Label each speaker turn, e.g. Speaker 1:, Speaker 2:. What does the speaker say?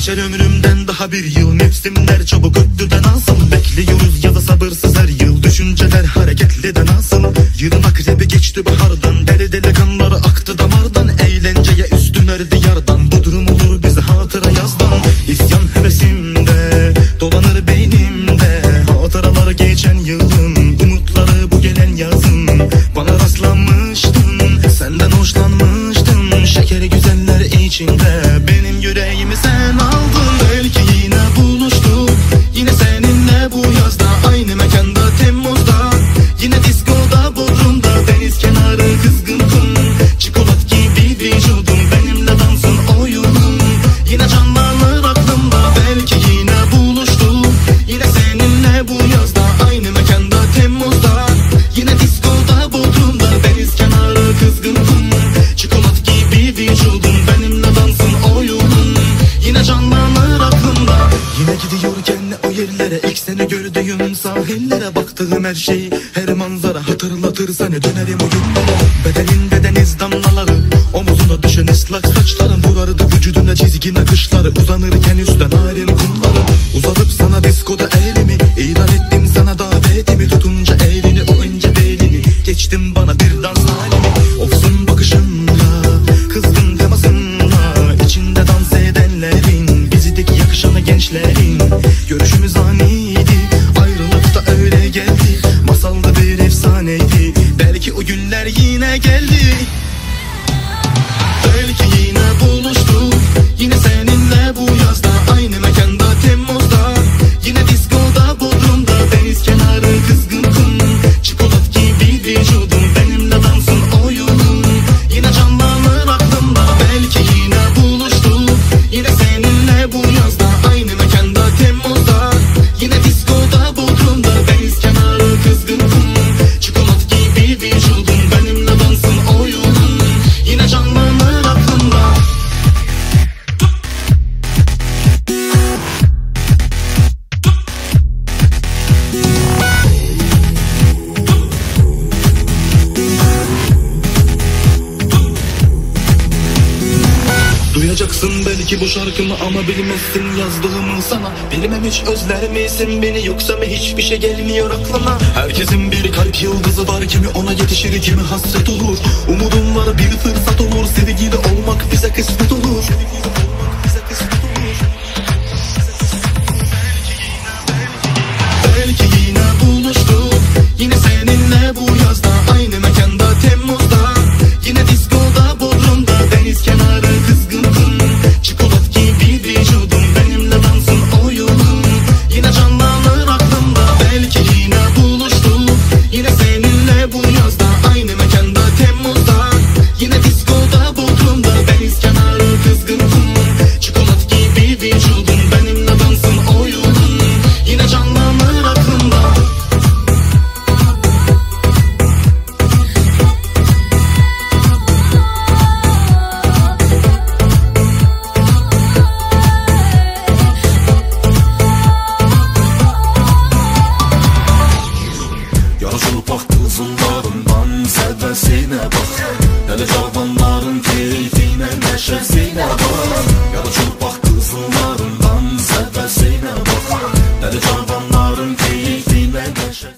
Speaker 1: Geçer ömrümden daha bir yıl Mevsimler çabuk öttü de nasıl Bekliyoruz ya da sabırsız her yıl Düşünceler hareketli de nasıl Yılın akrebi geçti bahardan Deli sahillere Baktığım her şey her manzara hatırlatır seni. Dönerim o günlere Bedeninde deniz damlaları. Omuzuna düşen ıslak saçların Vurardı vücuduna çizgi nakışları. Uzanırken üstten narin kumları. Uzatıp sana diskoda elimi ilan ettim sana davetimi. Tutunca elini o ince belini geçtim bana bir dans halimi. Ofsun bakışınla kızgın temasınla. İçinde dans edenlerin Bizdeki yakışanı gençlerin. Görüşümüz aniydi efsaneydi Belki o günler yine geldi Duyacaksın belki bu şarkımı ama bilmezsin yazdığımı sana. Bilmem hiç özler misin beni yoksa mı hiçbir şey gelmiyor aklına Herkesin bir kalp yıldızı var kimi ona yetişir kimi hasret olur. Umudum var bir fırsat olur sevgili olmak bize kısmet olur. Belki Temmuz'da Yine